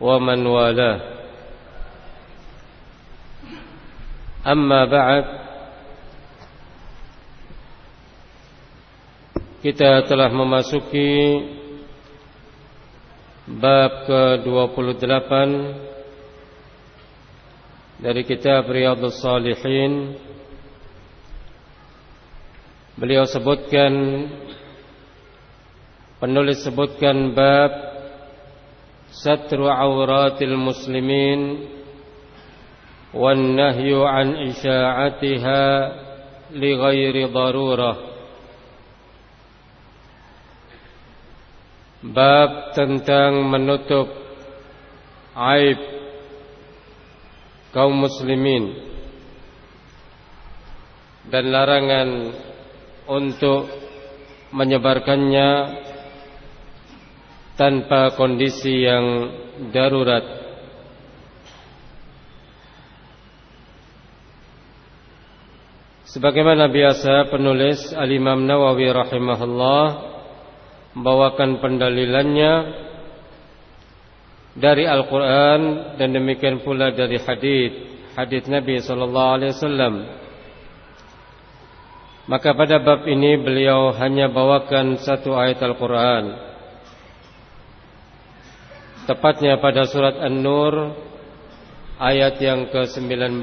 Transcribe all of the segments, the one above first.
ومن والاه أما بعد kita telah memasuki bab ke-28 dari kitab Riyadhus Salihin beliau sebutkan penulis sebutkan bab ستر عورات المسلمين والنهي عن إشاعتها لغير ضرورة Bab tentang menutup aib kaum muslimin dan larangan untuk menyebarkannya tanpa kondisi yang darurat. Sebagaimana biasa penulis Al-Imam Nawawi rahimahullah membawakan pendalilannya dari Al-Qur'an dan demikian pula dari hadis hadis Nabi sallallahu alaihi wasallam. Maka pada bab ini beliau hanya bawakan satu ayat Al-Qur'an Tepatnya pada surat An-Nur ayat yang ke-19.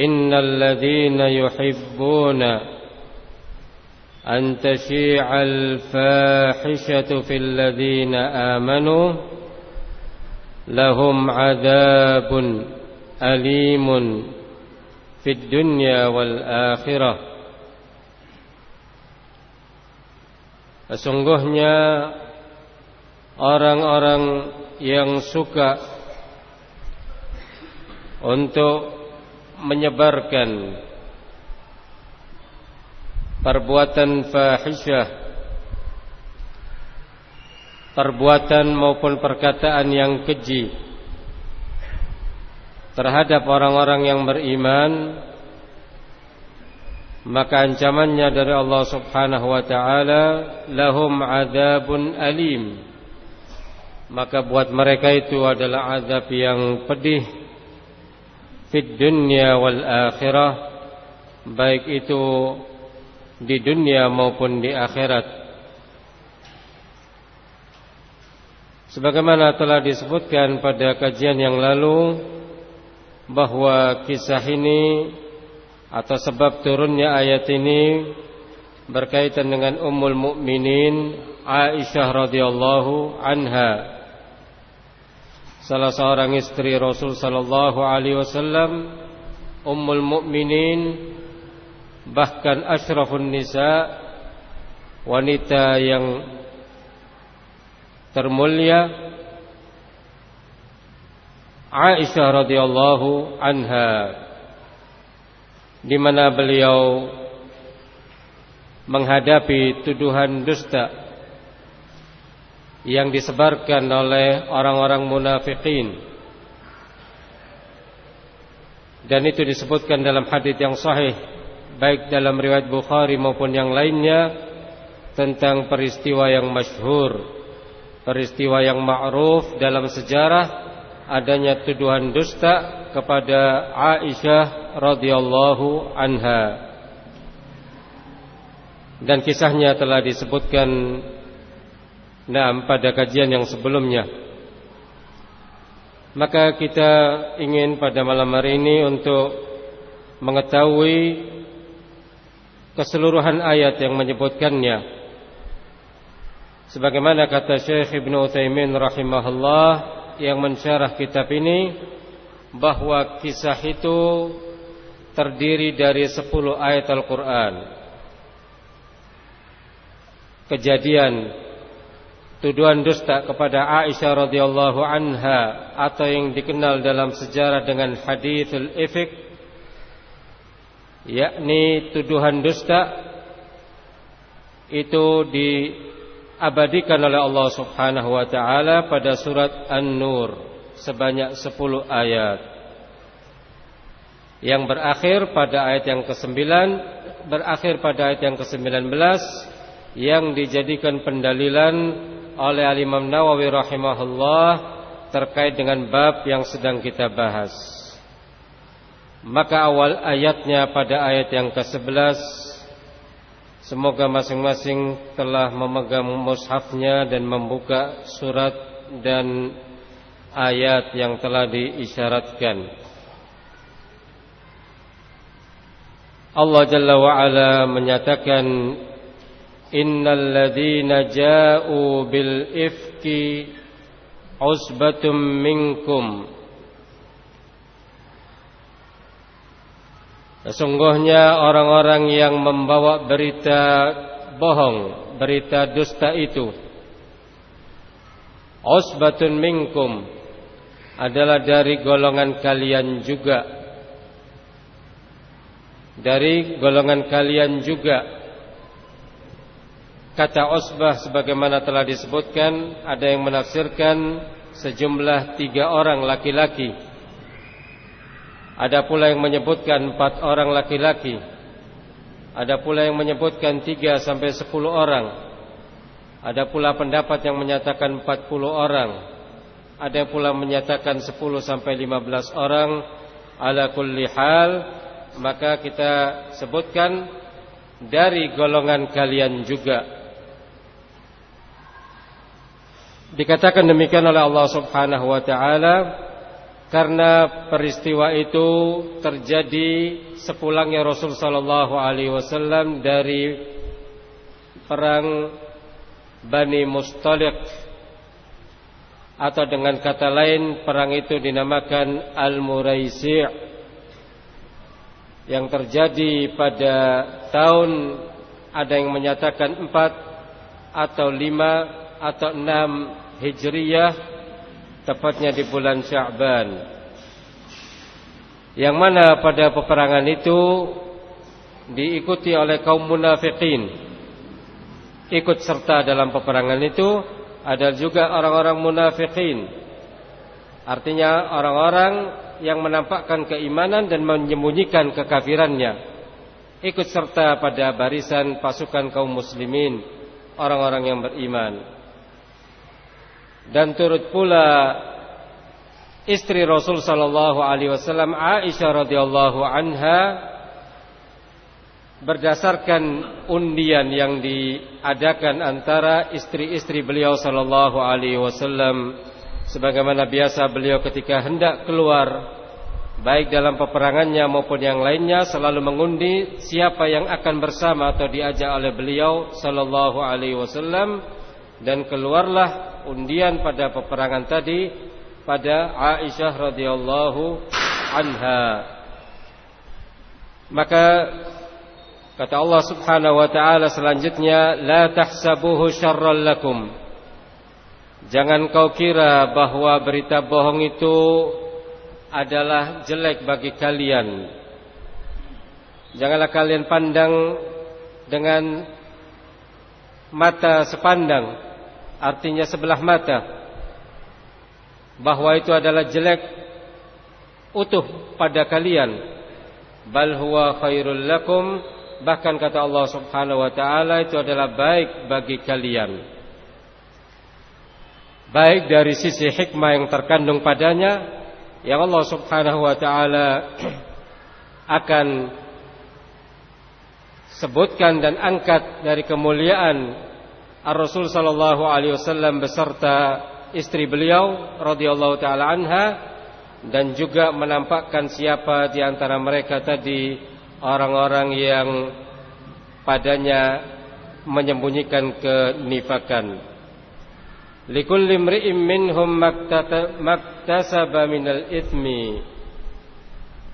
Innal ladzina yuhibbuna an tashi'al fahishatu fil ladzina amanu lahum 'adzabun alimun fid dunya wal akhirah Sesungguhnya orang-orang yang suka untuk menyebarkan perbuatan fahisyah perbuatan maupun perkataan yang keji terhadap orang-orang yang beriman maka ancamannya dari Allah Subhanahu wa taala lahum adzabun alim maka buat mereka itu adalah azab yang pedih. Fid dunya wal akhirah. Baik itu di dunia maupun di akhirat. Sebagaimana telah disebutkan pada kajian yang lalu bahwa kisah ini atau sebab turunnya ayat ini berkaitan dengan Ummul Mukminin Aisyah radhiyallahu anha salah seorang istri Rasul sallallahu alaihi wasallam Ummul Mukminin bahkan asyrafun nisa wanita yang termulia Aisyah radhiyallahu anha di mana beliau menghadapi tuduhan dusta yang disebarkan oleh orang-orang munafikin. Dan itu disebutkan dalam hadis yang sahih baik dalam riwayat Bukhari maupun yang lainnya tentang peristiwa yang masyhur peristiwa yang ma'ruf dalam sejarah adanya tuduhan dusta kepada Aisyah radhiyallahu anha. Dan kisahnya telah disebutkan Nah, pada kajian yang sebelumnya Maka kita ingin pada malam hari ini untuk mengetahui keseluruhan ayat yang menyebutkannya. Sebagaimana kata Syekh Ibn Uthaymin rahimahullah yang mensyarah kitab ini bahwa kisah itu terdiri dari 10 ayat Al-Quran. Kejadian tuduhan dusta kepada Aisyah radhiyallahu anha atau yang dikenal dalam sejarah dengan hadithul ifk yakni tuduhan dusta itu diabadikan oleh Allah Subhanahu wa taala pada surat An-Nur sebanyak 10 ayat. Yang berakhir pada ayat yang ke-9 berakhir pada ayat yang ke-19 yang dijadikan pendalilan oleh Al-Imam Nawawi rahimahullah terkait dengan bab yang sedang kita bahas. Maka awal ayatnya pada ayat yang ke-11 Semoga masing-masing telah memegang mushafnya dan membuka surat dan ayat yang telah diisyaratkan. Allah Jalla wa'ala menyatakan ladzina ja'u bil ifki usbatum minkum. Sesungguhnya orang-orang yang membawa berita bohong, berita dusta itu Usbatun minkum adalah dari golongan kalian juga. Dari golongan kalian juga Kata Osbah sebagaimana telah disebutkan Ada yang menafsirkan Sejumlah tiga orang laki-laki. Ada pula yang menyebutkan empat orang laki-laki. Ada pula yang menyebutkan tiga sampai sepuluh orang. Ada pula pendapat yang menyatakan empat puluh orang. Ada pula menyatakan sepuluh sampai lima belas orang. Ala kulli hal Maka kita sebutkan Dari golongan kalian juga Dikatakan demikian oleh Allah Subhanahu wa taala karena peristiwa itu terjadi sepulangnya Rasul sallallahu alaihi wasallam dari perang Bani Mustaliq atau dengan kata lain perang itu dinamakan Al-Muraisi' yang terjadi pada tahun ada yang menyatakan empat atau lima atau enam Hijriyah tepatnya di bulan Sya'ban. Yang mana pada peperangan itu diikuti oleh kaum munafikin. Ikut serta dalam peperangan itu ada juga orang-orang munafikin. Artinya orang-orang yang menampakkan keimanan dan menyembunyikan kekafirannya. Ikut serta pada barisan pasukan kaum muslimin orang-orang yang beriman dan turut pula istri Rasul sallallahu alaihi wasallam Aisyah radhiyallahu anha berdasarkan undian yang diadakan antara istri-istri beliau sallallahu alaihi wasallam sebagaimana biasa beliau ketika hendak keluar baik dalam peperangannya maupun yang lainnya selalu mengundi siapa yang akan bersama atau diajak oleh beliau sallallahu alaihi wasallam dan keluarlah undian pada peperangan tadi pada Aisyah radhiyallahu anha. Maka kata Allah Subhanahu wa taala selanjutnya la tahsabuhu syarral lakum. Jangan kau kira bahwa berita bohong itu adalah jelek bagi kalian. Janganlah kalian pandang dengan mata sepandang artinya sebelah mata. Bahwa itu adalah jelek utuh pada kalian. Bal huwa khairul lakum. Bahkan kata Allah Subhanahu wa taala itu adalah baik bagi kalian. Baik dari sisi hikmah yang terkandung padanya yang Allah Subhanahu wa taala akan sebutkan dan angkat dari kemuliaan Ar-Rasul sallallahu alaihi wasallam beserta istri beliau radhiyallahu taala anha dan juga menampakkan siapa di antara mereka tadi orang-orang yang padanya menyembunyikan kenifakan. Likulli imri'in minhum maktasaba minal ithmi.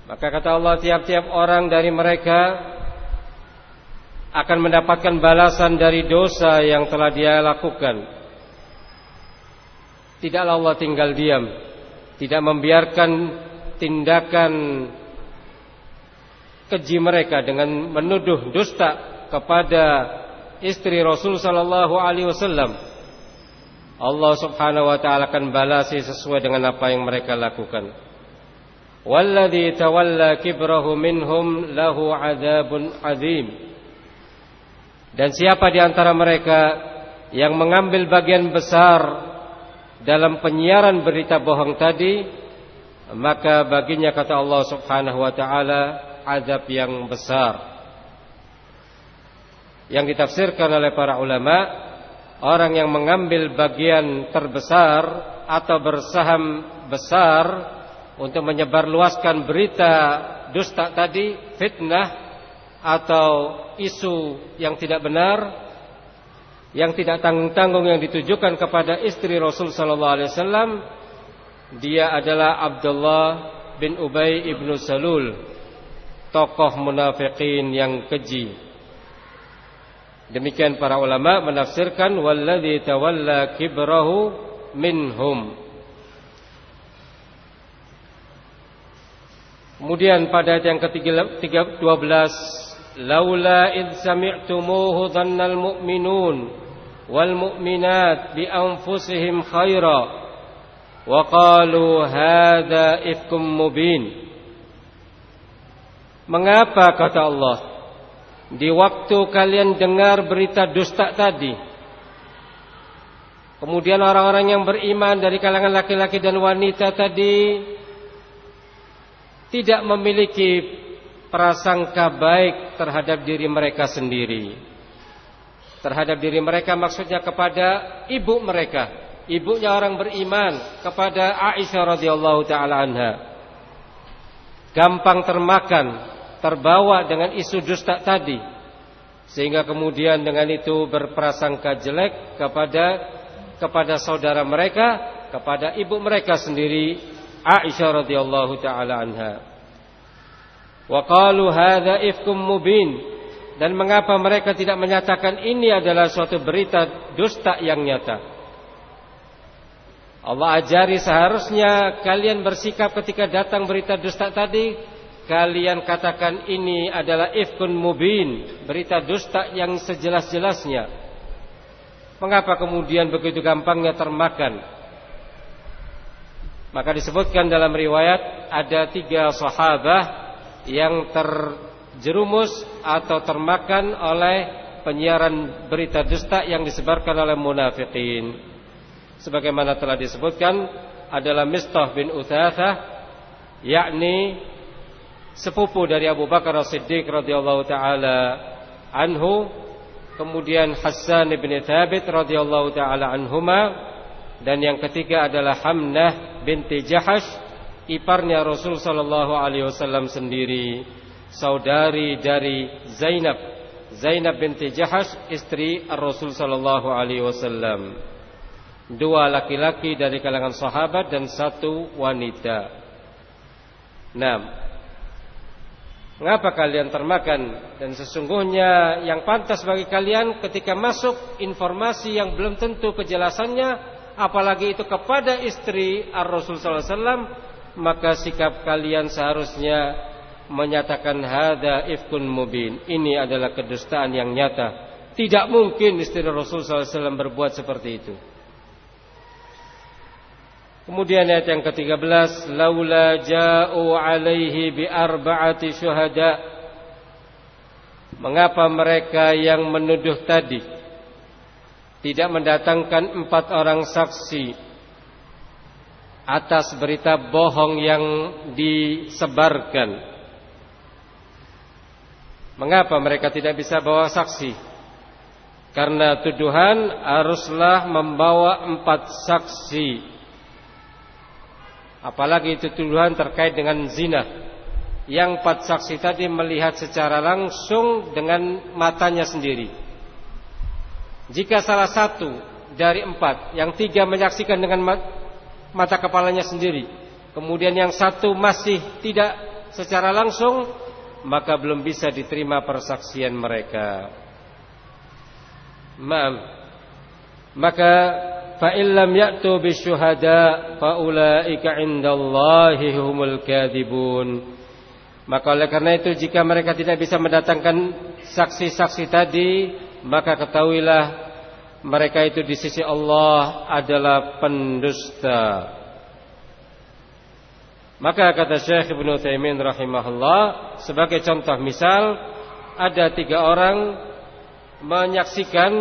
Maka kata Allah tiap-tiap orang dari mereka akan mendapatkan balasan dari dosa yang telah dia lakukan. Tidaklah Allah tinggal diam, tidak membiarkan tindakan keji mereka dengan menuduh dusta kepada istri Rasul sallallahu alaihi wasallam. Allah Subhanahu wa taala akan balasi sesuai dengan apa yang mereka lakukan. Walladzi tawalla kibrahu minhum lahu adzabun adzim. Dan siapa di antara mereka yang mengambil bagian besar dalam penyiaran berita bohong tadi maka baginya kata Allah Subhanahu wa taala azab yang besar. Yang ditafsirkan oleh para ulama orang yang mengambil bagian terbesar atau bersaham besar untuk menyebarluaskan berita dusta tadi fitnah atau isu yang tidak benar yang tidak tanggung-tanggung yang ditujukan kepada istri Rasul sallallahu alaihi wasallam dia adalah Abdullah bin Ubay ibnu Salul tokoh munafikin yang keji. Demikian para ulama menafsirkan walladzi tawalla kibrahu minhum. Kemudian pada ayat yang ke-12 dhannal mu'minun wal mu'minat bi anfusihim khaira wa qalu hadza ifkum mubin Mengapa kata Allah di waktu kalian dengar berita dusta tadi Kemudian orang-orang yang beriman dari kalangan laki-laki dan wanita tadi tidak memiliki prasangka baik terhadap diri mereka sendiri. Terhadap diri mereka maksudnya kepada ibu mereka, ibunya orang beriman kepada Aisyah radhiyallahu taala anha. Gampang termakan, terbawa dengan isu dusta tadi. Sehingga kemudian dengan itu berprasangka jelek kepada kepada saudara mereka, kepada ibu mereka sendiri Aisyah radhiyallahu taala anha. Wa ifkum mubin. Dan mengapa mereka tidak menyatakan ini adalah suatu berita dusta yang nyata? Allah ajari seharusnya kalian bersikap ketika datang berita dusta tadi kalian katakan ini adalah ifkun mubin, berita dusta yang sejelas-jelasnya. Mengapa kemudian begitu gampangnya termakan? Maka disebutkan dalam riwayat ada tiga sahabat yang terjerumus atau termakan oleh penyiaran berita dusta yang disebarkan oleh munafikin. Sebagaimana telah disebutkan adalah Mistah bin Uthathah yakni sepupu dari Abu Bakar As-Siddiq radhiyallahu taala anhu kemudian Hassan bin Thabit radhiyallahu taala anhuma dan yang ketiga adalah Hamnah binti Jahash iparnya Rasul sallallahu alaihi wasallam sendiri, saudari dari Zainab, Zainab binti Jahash, istri Rasul sallallahu alaihi wasallam. Dua laki-laki dari kalangan sahabat dan satu wanita. Nah, Mengapa kalian termakan dan sesungguhnya yang pantas bagi kalian ketika masuk informasi yang belum tentu kejelasannya apalagi itu kepada istri Ar-Rasul sallallahu alaihi wasallam maka sikap kalian seharusnya menyatakan hada ifkun mubin. Ini adalah kedustaan yang nyata. Tidak mungkin istri Rasul SAW berbuat seperti itu. Kemudian ayat yang ke-13, laula ja'u alaihi bi arba'ati syuhada. Mengapa mereka yang menuduh tadi tidak mendatangkan empat orang saksi atas berita bohong yang disebarkan. Mengapa mereka tidak bisa bawa saksi? Karena tuduhan haruslah membawa empat saksi. Apalagi itu tuduhan terkait dengan zina. Yang empat saksi tadi melihat secara langsung dengan matanya sendiri. Jika salah satu dari empat, yang tiga menyaksikan dengan mata kepalanya sendiri, kemudian yang satu masih tidak secara langsung, maka belum bisa diterima persaksian mereka. Maaf. Maka fa illam ya'tu bisyuhada fa ulaika indallahi humul kadhibun. Maka oleh karena itu jika mereka tidak bisa mendatangkan saksi-saksi tadi, maka ketahuilah mereka itu di sisi Allah adalah pendusta. Maka kata Syekh Ibn Taimin rahimahullah sebagai contoh misal ada tiga orang menyaksikan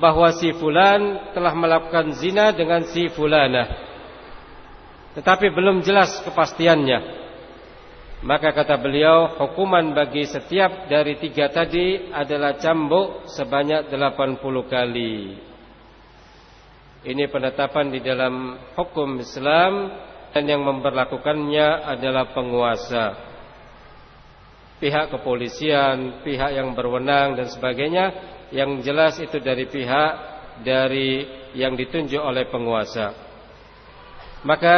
bahwa si fulan telah melakukan zina dengan si fulana. Tetapi belum jelas kepastiannya. Maka kata beliau hukuman bagi setiap dari tiga tadi adalah cambuk sebanyak 80 kali. Ini penetapan di dalam hukum Islam dan yang memperlakukannya adalah penguasa pihak kepolisian, pihak yang berwenang dan sebagainya yang jelas itu dari pihak dari yang ditunjuk oleh penguasa. Maka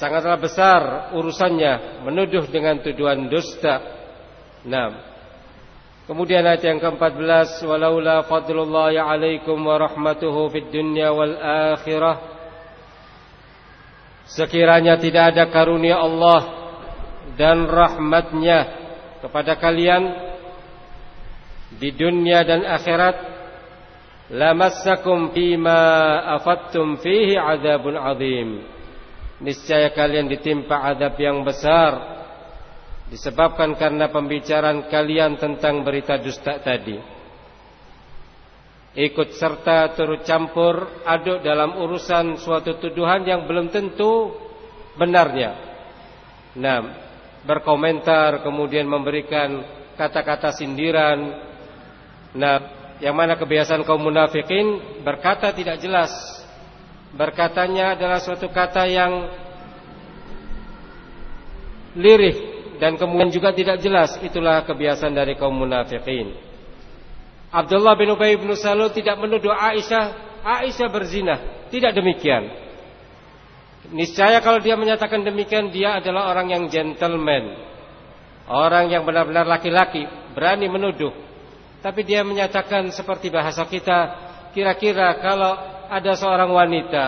sangatlah besar urusannya menuduh dengan tuduhan dusta. Nah, kemudian ayat yang ke-14 walaula fadlullah alaikum wa rahmatuhu fid dunya wal akhirah. Sekiranya tidak ada karunia Allah dan rahmatnya kepada kalian di dunia dan akhirat lamassakum fima afattum fihi adzabun azim niscaya kalian ditimpa azab yang besar disebabkan karena pembicaraan kalian tentang berita dusta tadi ikut serta turut campur aduk dalam urusan suatu tuduhan yang belum tentu benarnya nah berkomentar kemudian memberikan kata-kata sindiran. Nah, yang mana kebiasaan kaum munafikin berkata tidak jelas. Berkatanya adalah suatu kata yang lirih dan kemudian juga tidak jelas. Itulah kebiasaan dari kaum munafikin. Abdullah bin Ubay bin Salul tidak menuduh Aisyah Aisyah berzina. Tidak demikian. Niscaya kalau dia menyatakan demikian dia adalah orang yang gentleman. Orang yang benar-benar laki-laki, berani menuduh. Tapi dia menyatakan seperti bahasa kita, kira-kira kalau ada seorang wanita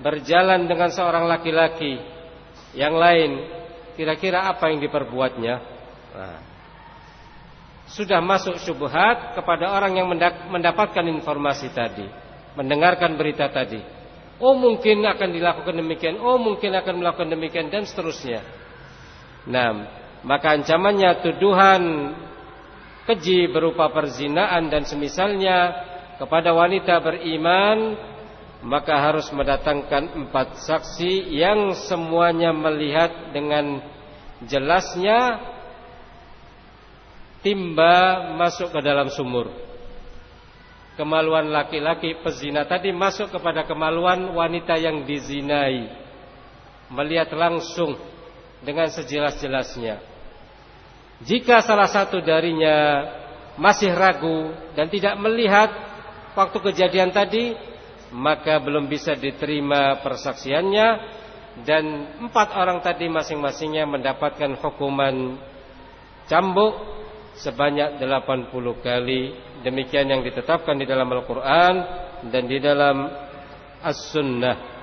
berjalan dengan seorang laki-laki yang lain, kira-kira apa yang diperbuatnya? Nah, sudah masuk syubhat kepada orang yang mendapatkan informasi tadi, mendengarkan berita tadi. Oh mungkin akan dilakukan demikian Oh mungkin akan melakukan demikian Dan seterusnya Nah maka ancamannya tuduhan Keji berupa perzinaan dan semisalnya Kepada wanita beriman Maka harus mendatangkan empat saksi Yang semuanya melihat dengan jelasnya Timba masuk ke dalam sumur kemaluan laki-laki pezina tadi masuk kepada kemaluan wanita yang dizinai. Melihat langsung dengan sejelas-jelasnya. Jika salah satu darinya masih ragu dan tidak melihat waktu kejadian tadi maka belum bisa diterima persaksiannya dan empat orang tadi masing-masingnya mendapatkan hukuman cambuk sebanyak 80 kali demikian yang ditetapkan di dalam Al-Qur'an dan di dalam As-Sunnah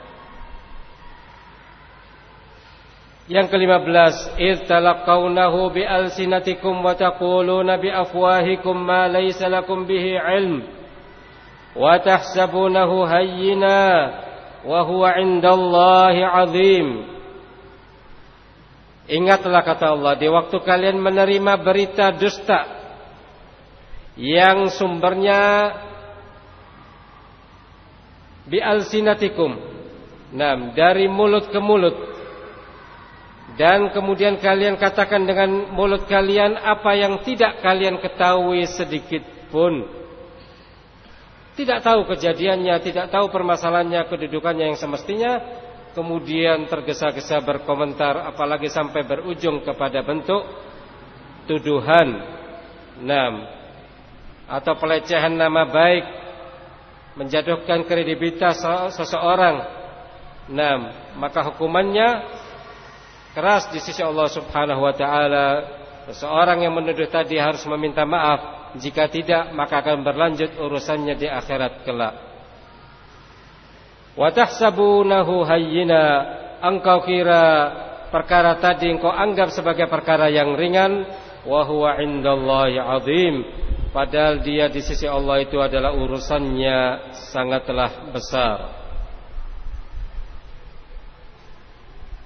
Yang kelima belas, irtalaqawnahu bi alsinatikum wa taquluna bi afwahikum ma laysa lakum bihi ilm. وتحسبونه هينا وهو عند الله عظيم Ingatlah kata Allah di waktu kalian menerima berita dusta yang sumbernya bi alsinatikum. Nah, dari mulut ke mulut. Dan kemudian kalian katakan dengan mulut kalian apa yang tidak kalian ketahui sedikit pun. tidak tahu kejadiannya, tidak tahu permasalahannya, kedudukannya yang semestinya, kemudian tergesa-gesa berkomentar, apalagi sampai berujung kepada bentuk tuduhan, enam, atau pelecehan nama baik, menjatuhkan kredibilitas seseorang, enam, maka hukumannya keras di sisi Allah Subhanahu Wa Taala. Seseorang yang menuduh tadi harus meminta maaf jika tidak maka akan berlanjut urusannya di akhirat kelak. Wa tahsabunahu hayyina engkau kira perkara tadi engkau anggap sebagai perkara yang ringan wa huwa indallahi azim padahal dia di sisi Allah itu adalah urusannya sangatlah besar.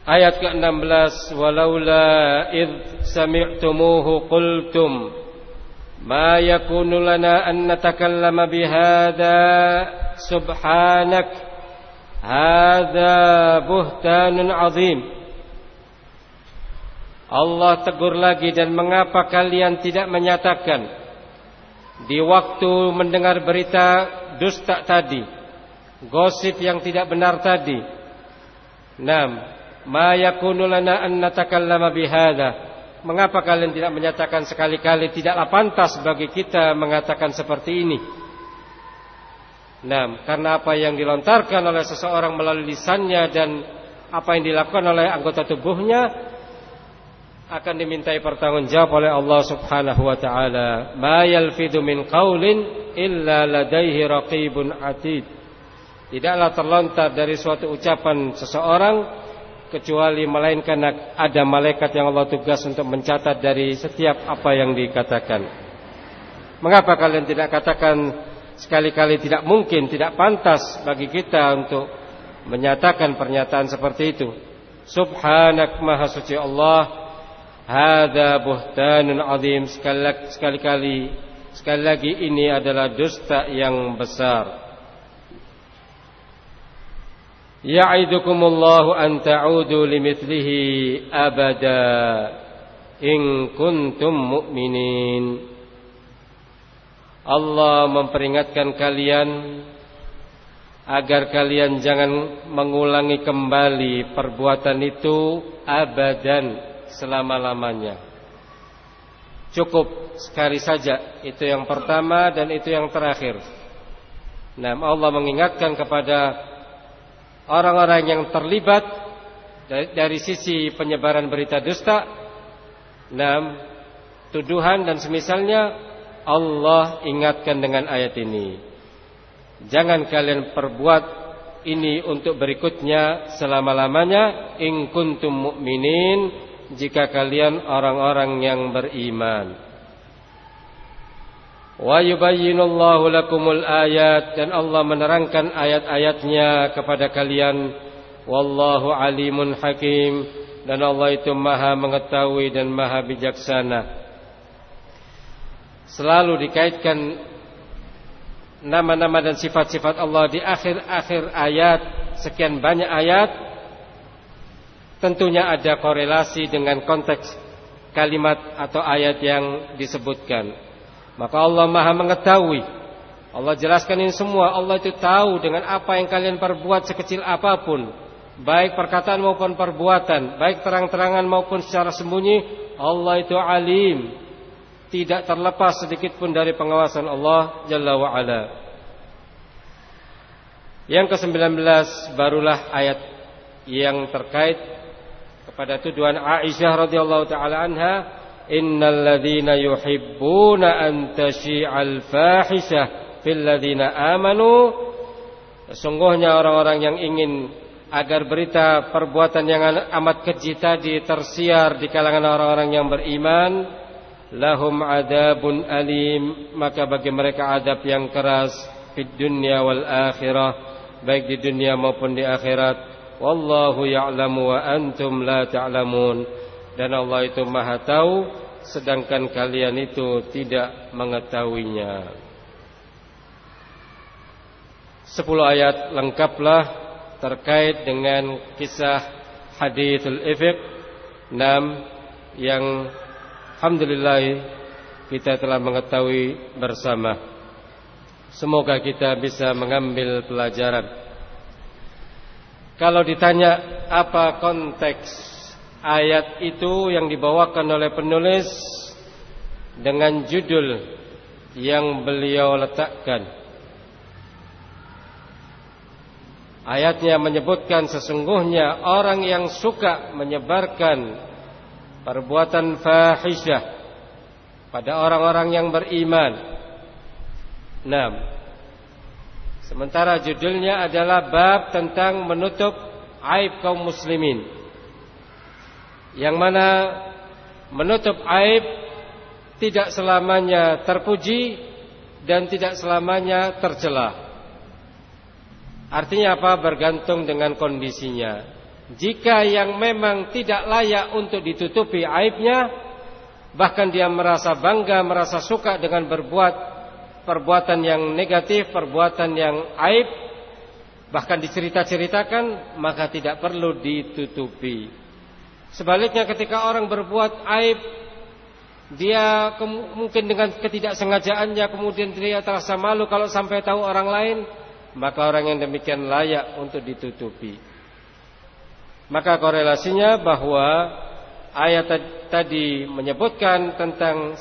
Ayat ke-16 walaula id sami'tumuhu qultum ما يكون لنا أن نتكلم بهذا سبحانك هذا بهتان عظيم Allah tegur lagi dan mengapa kalian tidak menyatakan di waktu mendengar berita dusta tadi, gosip yang tidak benar tadi. Nam, ma yakunu lana an natakallama bihadza Mengapa kalian tidak menyatakan sekali-kali tidaklah pantas bagi kita mengatakan seperti ini? Nah, karena apa yang dilontarkan oleh seseorang melalui lisannya dan apa yang dilakukan oleh anggota tubuhnya akan dimintai pertanggungjawab oleh Allah Subhanahu wa taala. Ma yalfidu min qaulin illa ladaihi raqibun atid. Tidaklah terlontar dari suatu ucapan seseorang kecuali melainkan ada malaikat yang Allah tugas untuk mencatat dari setiap apa yang dikatakan. Mengapa kalian tidak katakan sekali-kali tidak mungkin, tidak pantas bagi kita untuk menyatakan pernyataan seperti itu? Subhanak maha suci Allah, hada buhtanun azim sekali-kali sekali lagi ini adalah dusta yang besar. Ya'idukumullahu an ta'udu limithlihi abada in kuntum mu'minin. Allah memperingatkan kalian agar kalian jangan mengulangi kembali perbuatan itu abadan selama-lamanya. Cukup sekali saja itu yang pertama dan itu yang terakhir. Nah, Allah mengingatkan kepada orang-orang yang terlibat dari, sisi penyebaran berita dusta, enam tuduhan dan semisalnya Allah ingatkan dengan ayat ini. Jangan kalian perbuat ini untuk berikutnya selama-lamanya in kuntum jika kalian orang-orang yang beriman. Wa yubayyinullahu lakumul ayat dan Allah menerangkan ayat-ayatnya kepada kalian. Wallahu alimun hakim dan Allah itu maha mengetahui dan maha bijaksana. Selalu dikaitkan nama-nama dan sifat-sifat Allah di akhir-akhir ayat sekian banyak ayat tentunya ada korelasi dengan konteks kalimat atau ayat yang disebutkan. Maka Allah maha mengetahui. Allah jelaskan ini semua. Allah itu tahu dengan apa yang kalian perbuat sekecil apa pun. Baik perkataan maupun perbuatan Baik terang-terangan maupun secara sembunyi Allah itu alim. Tidak terlepas sedikit pun dari pengawasan Allah Jalla wa'ala Yang ke-19 barulah ayat yang terkait kepada tuduhan Aisyah radhiyallahu taala anha innal ladzina yuhibbuna an fahishah fil amanu. Sesungguhnya orang-orang yang ingin agar berita perbuatan yang amat keji tadi tersiar di kalangan orang-orang yang beriman lahum adabun alim. Maka bagi mereka adab yang keras di dunia wal akhirah baik di dunia maupun di akhirat. Wallahu ya'lamu wa antum la ta'lamun dan Allah itu maha tahu sedangkan kalian itu tidak mengetahuinya. Sepuluh ayat lengkaplah terkait dengan kisah hadithul ifq enam yang alhamdulillah kita telah mengetahui bersama. Semoga kita bisa mengambil pelajaran. Kalau ditanya apa konteks ayat itu yang dibawakan oleh penulis dengan judul yang beliau letakkan. Ayatnya menyebutkan sesungguhnya orang yang suka menyebarkan perbuatan fahisyah pada orang-orang yang beriman 6. Sementara judulnya adalah bab tentang menutup aib kaum muslimin. Yang mana menutup aib tidak selamanya terpuji dan tidak selamanya tercela. Artinya apa? Bergantung dengan kondisinya. Jika yang memang tidak layak untuk ditutupi aibnya, bahkan dia merasa bangga, merasa suka dengan berbuat perbuatan yang negatif, perbuatan yang aib, bahkan dicerita-ceritakan, maka tidak perlu ditutupi. Sebaliknya ketika orang berbuat aib, dia mungkin dengan ketidaksengajaannya kemudian dia terasa malu kalau sampai tahu orang lain, maka orang yang demikian layak untuk ditutupi. Maka korelasinya bahwa ayat tadi menyebutkan tentang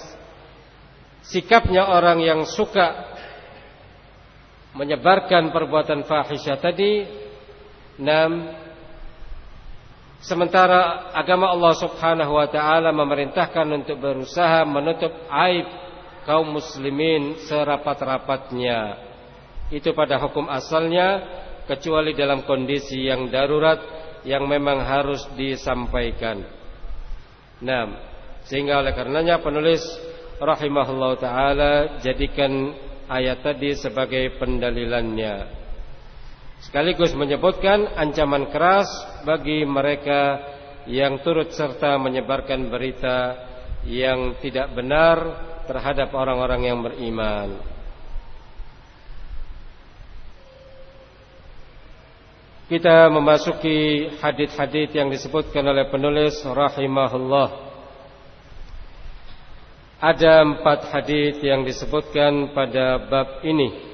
sikapnya orang yang suka menyebarkan perbuatan fahisyah tadi enam sementara agama Allah Subhanahu wa taala memerintahkan untuk berusaha menutup aib kaum muslimin serapat-rapatnya itu pada hukum asalnya kecuali dalam kondisi yang darurat yang memang harus disampaikan. Nah, sehingga oleh karenanya penulis rahimahullah taala jadikan ayat tadi sebagai pendalilannya. Sekaligus menyebutkan ancaman keras bagi mereka yang turut serta menyebarkan berita yang tidak benar terhadap orang-orang yang beriman. Kita memasuki hadith-hadith yang disebutkan oleh penulis rahimahullah ada empat hadis yang disebutkan pada bab ini.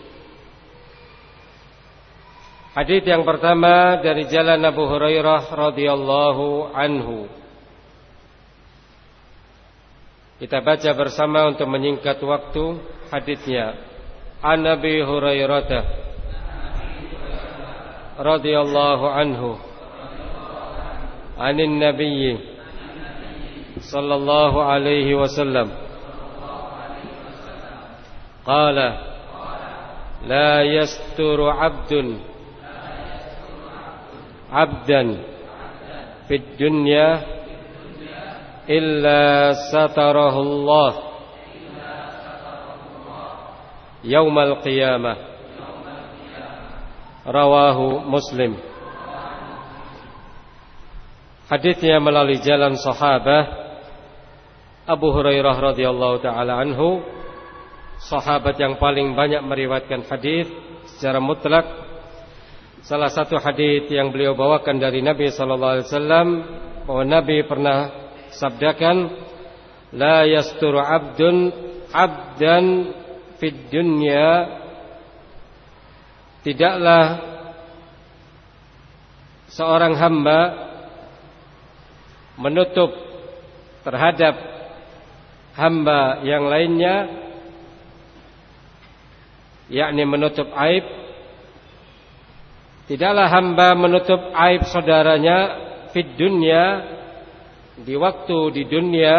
Hadis yang pertama dari jalan Abu Hurairah radhiyallahu anhu. Kita baca bersama untuk menyingkat waktu hadisnya. An Abi Hurairah radhiyallahu anhu. Anin Nabi sallallahu alaihi wasallam. Qala la yasturu 'abdun abdan fid dunya illa satarahullah yaumal qiyamah. Rawahu muslim. Hadisnya melalui jalan sahabat Abu Hurairah radhiyallahu taala anhu. Sahabat yang paling banyak meriwayatkan hadis secara mutlak. Salah satu hadis yang beliau bawakan dari Nabi sallallahu alaihi wasallam bahwa Nabi pernah sabdakan la yasturu 'abdun 'abdan fid dunya. Tidaklah seorang hamba menutup terhadap hamba yang lainnya yakni menutup aib tidaklah hamba menutup aib saudaranya fid dunya di waktu di dunia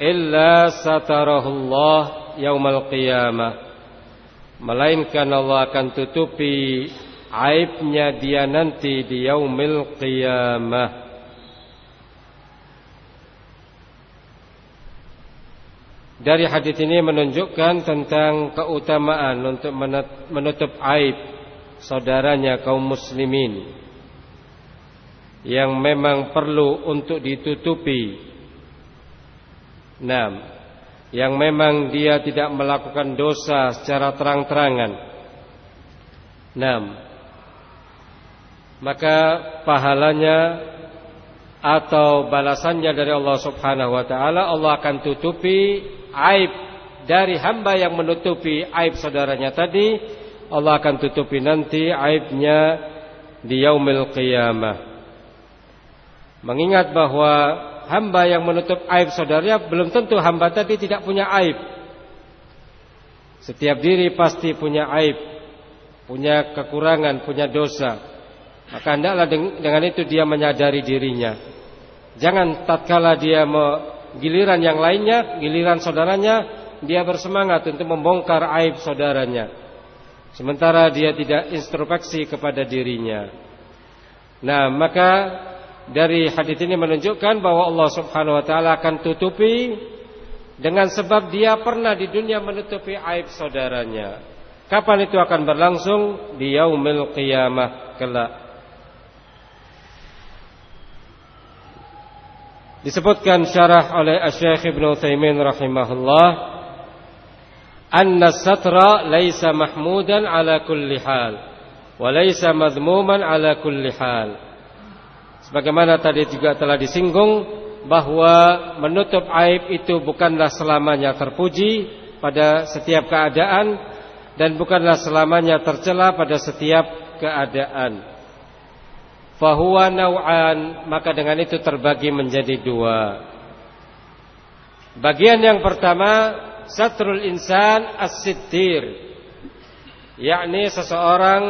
illa satarahullah yaumal qiyamah. Melainkan Allah akan tutupi aibnya dia nanti di yaumil qiyamah. Dari hadis ini menunjukkan tentang keutamaan untuk menutup aib saudaranya kaum muslimin yang memang perlu untuk ditutupi. Nam, yang memang dia tidak melakukan dosa secara terang-terangan. Nam, maka pahalanya atau balasannya dari Allah Subhanahu wa taala Allah akan tutupi aib dari hamba yang menutupi aib saudaranya tadi Allah akan tutupi nanti aibnya di yaumil qiyamah. Mengingat bahwa hamba yang menutup aib saudaranya belum tentu hamba tadi tidak punya aib. Setiap diri pasti punya aib punya kekurangan, punya dosa. Maka hendaklah dengan itu dia menyadari dirinya. Jangan tatkala dia giliran yang lainnya, giliran saudaranya dia bersemangat untuk membongkar aib saudaranya. Sementara dia tidak introspeksi kepada dirinya. Nah, maka dari hadis ini menunjukkan bahwa Allah Subhanahu wa taala akan tutupi dengan sebab dia pernah di dunia menutupi aib saudaranya. Kapan itu akan berlangsung? Di yaumil qiyamah kelak. Disebutkan syarah oleh Syekh Ibnu Taimin rahimahullah anna satra laisa mahmudan ala kulli hal wa laisa madhmuman ala kulli sebagaimana tadi juga telah disinggung bahwa menutup aib itu bukanlah selamanya terpuji pada setiap keadaan dan bukanlah selamanya tercela pada setiap keadaan. Fahuwa nau'an maka dengan itu terbagi menjadi dua. Bagian yang pertama satrul insan as-sittir yakni seseorang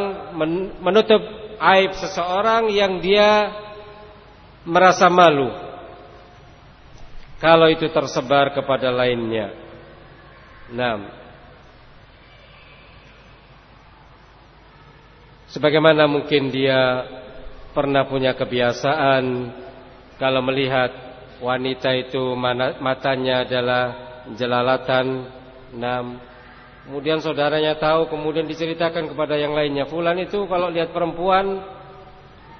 menutup aib seseorang yang dia merasa malu. Kalau itu tersebar kepada lainnya. Nah, sebagaimana mungkin dia pernah punya kebiasaan kalau melihat wanita itu matanya adalah jelalatan enam. Kemudian saudaranya tahu kemudian diceritakan kepada yang lainnya. Fulan itu kalau lihat perempuan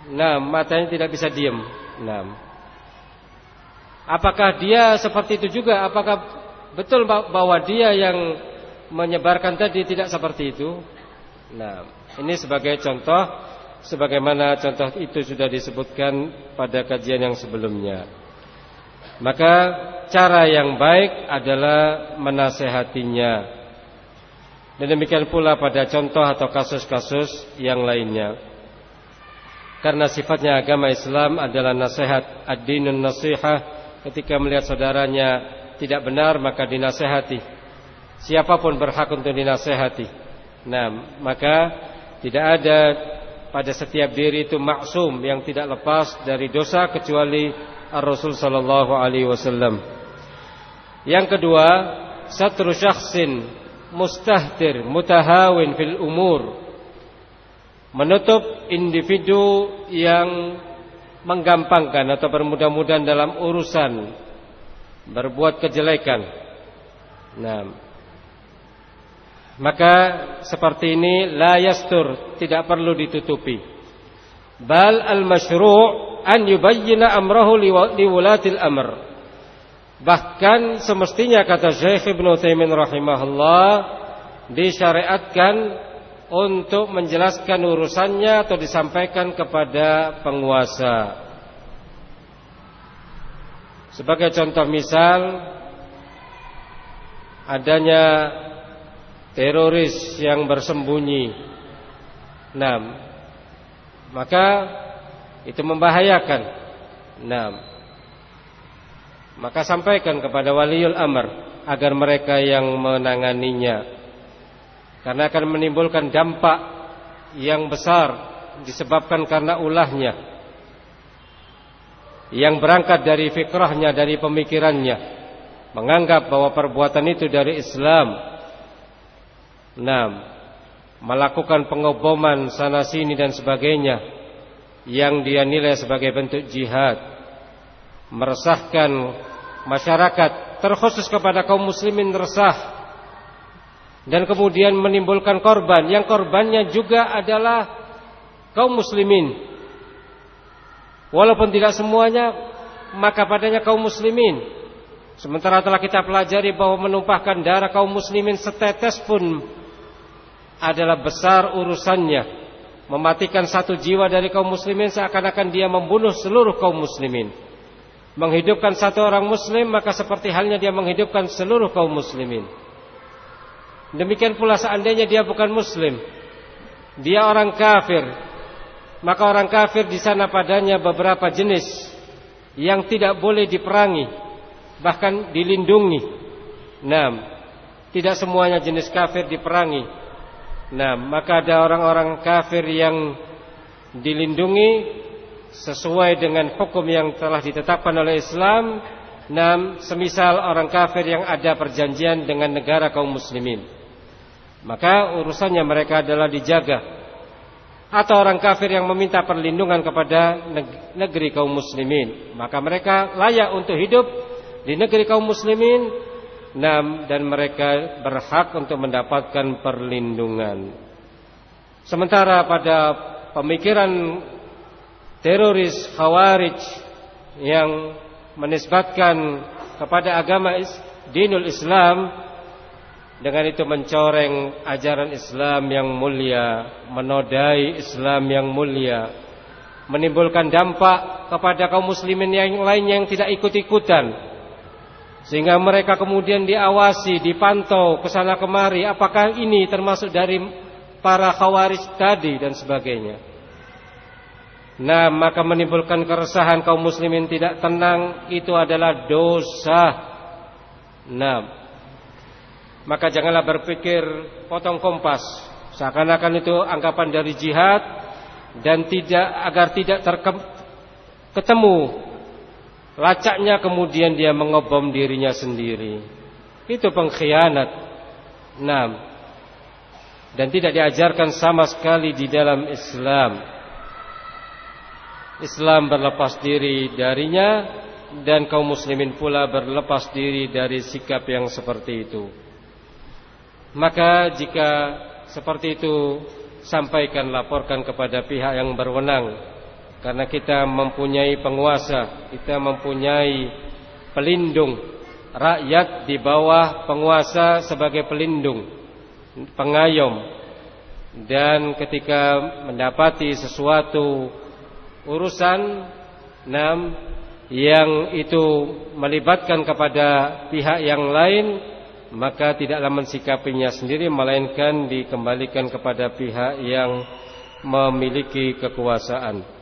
enam. Matanya tidak bisa diam enam. Apakah dia seperti itu juga? Apakah betul bahwa dia yang menyebarkan tadi tidak seperti itu? Nah ini sebagai contoh sebagaimana contoh itu sudah disebutkan pada kajian yang sebelumnya maka cara yang baik adalah menasehatinya. Dan demikian pula pada contoh atau kasus-kasus yang lainnya. Karena sifatnya agama Islam adalah nasihat ad-dinun nasihah ketika melihat saudaranya tidak benar maka dinasehati. Siapa pun berhak untuk dinasehati. Nah, maka tidak ada pada setiap diri itu maksum yang tidak lepas dari dosa kecuali Ar-Rasul sallallahu alaihi wasallam. Yang kedua, satru syakhsin mustahtir mutahawin fil umur. Menutup individu yang menggampangkan atau bermudah-mudahan dalam urusan berbuat kejelekan. Nah, maka seperti ini la yastur tidak perlu ditutupi. Bal al-masyru' an yubayyina amrahu liwulatil amr. Bahkan semestinya kata Syekh Ibn Taimin rahimahullah disyariatkan untuk menjelaskan urusannya atau disampaikan kepada penguasa. Sebagai contoh misal adanya teroris yang bersembunyi. Nah, maka itu membahayakan. Nah, maka sampaikan kepada waliul amr agar mereka yang menanganinya. Karena akan menimbulkan dampak yang besar disebabkan karena ulahnya. Yang berangkat dari fikrahnya, dari pemikirannya, menganggap bahwa perbuatan itu dari Islam. Nah, melakukan pengoboman sana sini dan sebagainya yang dia nilai sebagai bentuk jihad meresahkan masyarakat terkhusus kepada kaum muslimin resah dan kemudian menimbulkan korban. Yang korbannya juga adalah kaum muslimin. Walaupun tidak semuanya maka padanya kaum muslimin. Sementara telah kita pelajari bahwa menumpahkan darah kaum muslimin setetes pun adalah besar urusannya mematikan satu jiwa dari kaum muslimin seakan-akan dia membunuh seluruh kaum muslimin. Menghidupkan satu orang muslim maka seperti halnya dia menghidupkan seluruh kaum muslimin. Demikian pula seandainya dia bukan muslim, dia orang kafir, maka orang kafir di sana padanya beberapa jenis yang tidak boleh diperangi, bahkan dilindungi. Nah, tidak semuanya jenis kafir diperangi. Nah, maka ada orang-orang kafir yang dilindungi sesuai dengan hukum yang telah ditetapkan oleh Islam. Nah, semisal orang kafir yang ada perjanjian dengan negara kaum muslimin. Maka urusannya mereka adalah dijaga. Atau orang kafir yang meminta perlindungan kepada negeri kaum muslimin. Maka mereka layak untuk hidup di negeri kaum muslimin dan mereka berhak untuk mendapatkan perlindungan sementara pada pemikiran teroris khawarij yang menisbatkan kepada agama dinul Islam dengan itu mencoreng ajaran Islam yang mulia, menodai Islam yang mulia, menimbulkan dampak kepada kaum muslimin yang lainnya yang tidak ikut-ikutan. Sehingga mereka kemudian diawasi, dipantau ke sana kemari, apakah ini termasuk dari para khawarij tadi dan sebagainya. Nah, maka menimbulkan keresahan kaum muslimin tidak tenang itu adalah dosa. Nah, maka janganlah berpikir potong kompas seakan-akan itu anggapan dari jihad dan tidak agar tidak terkem, ketemu lacaknya kemudian dia mengobom dirinya sendiri. Itu pengkhianat. Enam dan tidak diajarkan sama sekali di dalam Islam. Islam berlepas diri darinya dan kaum muslimin pula berlepas diri dari sikap yang seperti itu. Maka jika seperti itu sampaikan laporkan kepada pihak yang berwenang karena kita mempunyai penguasa, kita mempunyai pelindung rakyat di bawah penguasa sebagai pelindung, pengayom dan ketika mendapati sesuatu urusan enam yang itu melibatkan kepada pihak yang lain maka tidaklah mensikapinya sendiri melainkan dikembalikan kepada pihak yang memiliki kekuasaan.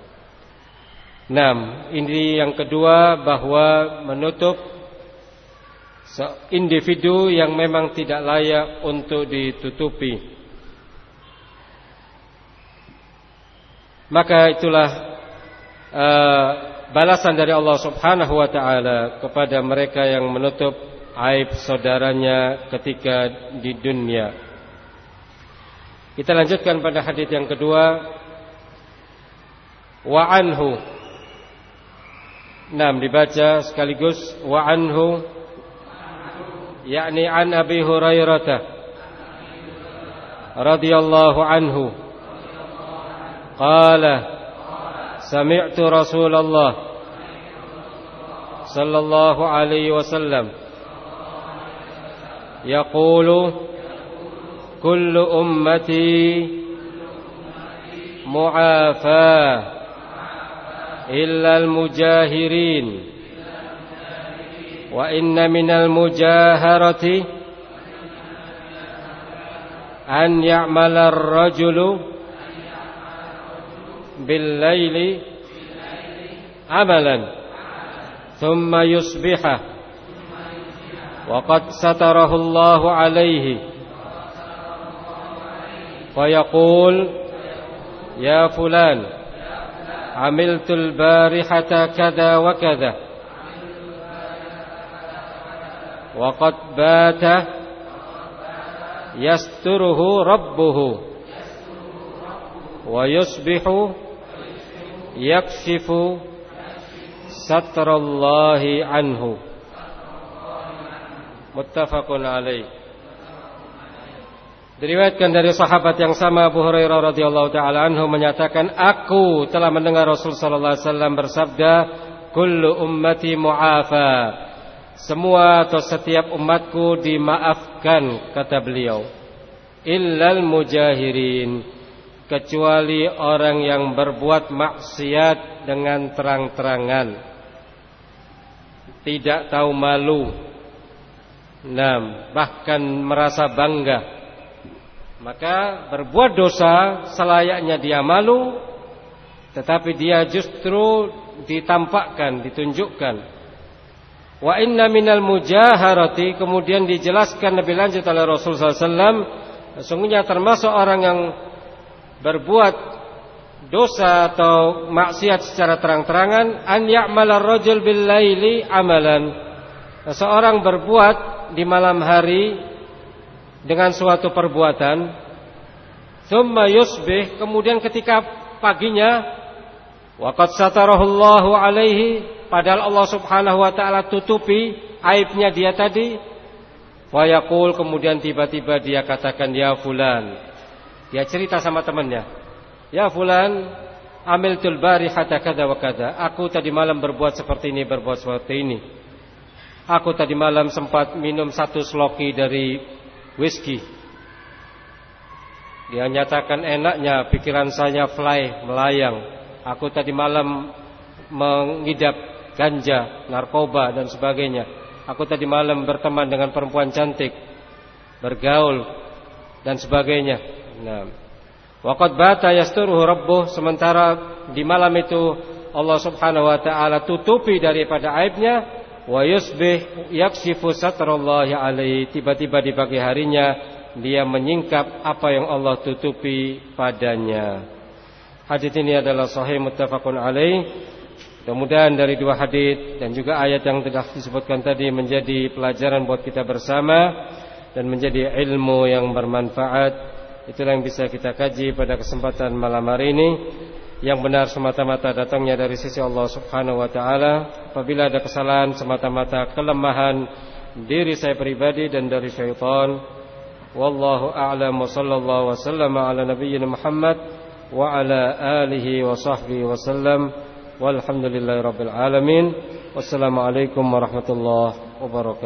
Nah, ini yang kedua bahwa menutup individu yang memang tidak layak untuk ditutupi. Maka itulah uh, balasan dari Allah Subhanahu wa taala kepada mereka yang menutup aib saudaranya ketika di dunia. Kita lanjutkan pada hadis yang kedua. Wa anhu. Nam dibaca sekaligus wa anhu yakni an Abi Hurairah radhiyallahu anhu qala sami'tu Rasulullah sallallahu alaihi wasallam يقول كل أمتي معافى إلا المجاهرين. وإن من المجاهرة أن يعمل الرجل بالليل عملا ثم يصبح وقد ستره الله عليه. فيقول يا فلان عملت البارحة كذا وكذا. وقد بات يستره ربه. ويصبح يكشف ستر الله عنه. muttafaqun alaih Diriwayatkan dari sahabat yang sama Abu Hurairah radhiyallahu taala anhu menyatakan aku telah mendengar Rasul sallallahu alaihi wasallam bersabda kullu ummati mu'afa semua atau setiap umatku dimaafkan kata beliau. Illal mujahirin kecuali orang yang berbuat maksiat dengan terang-terangan. Tidak tahu malu. Nah, bahkan merasa bangga Maka berbuat dosa selayaknya dia malu tetapi dia justru ditampakkan, ditunjukkan. Wa inna minal mujaharati kemudian dijelaskan lebih lanjut oleh Rasulullah SAW sesungguhnya termasuk orang yang berbuat dosa atau maksiat secara terang-terangan an ya'mala ar-rajul bil laili amalan seseorang berbuat di malam hari dengan suatu perbuatan thumma yusbih kemudian ketika paginya waqad satarahullahu alaihi padahal Allah Subhanahu wa taala tutupi aibnya dia tadi wa yaqul kemudian tiba-tiba dia katakan ya fulan dia cerita sama temannya ya fulan amiltul barihata kada wa kada aku tadi malam berbuat seperti ini berbuat seperti ini. Aku tadi malam sempat minum satu sloki dari whisky. Dia nyatakan enaknya pikiran saya fly melayang. Aku tadi malam mengidap ganja, narkoba dan sebagainya. Aku tadi malam berteman dengan perempuan cantik, bergaul dan sebagainya. Nah, waqad bata yasturuhu rabbuh sementara di malam itu Allah Subhanahu wa taala tutupi daripada aibnya wa yusbih yaksifu satrallahi alaihi. Tiba-tiba di pagi harinya dia menyingkap apa yang Allah tutupi padanya. Hadis ini adalah sahih muttafaqun alaih mudah-mudahan dari dua hadis dan juga ayat yang telah disebutkan tadi menjadi pelajaran buat kita bersama dan menjadi ilmu yang bermanfaat. Itulah yang bisa kita kaji pada kesempatan malam hari ini yang benar semata-mata datangnya dari sisi Allah Subhanahu wa taala. Apabila ada kesalahan semata-mata kelemahan diri saya pribadi dan dari syaitan. Wallahu a'lam wa sallallahu wasallam ala nabiyyina Muhammad wa ala alihi wa sahbihi wasallam. Walhamdulillahirabbil alamin. Wassalamualaikum warahmatullahi wabarakatuh.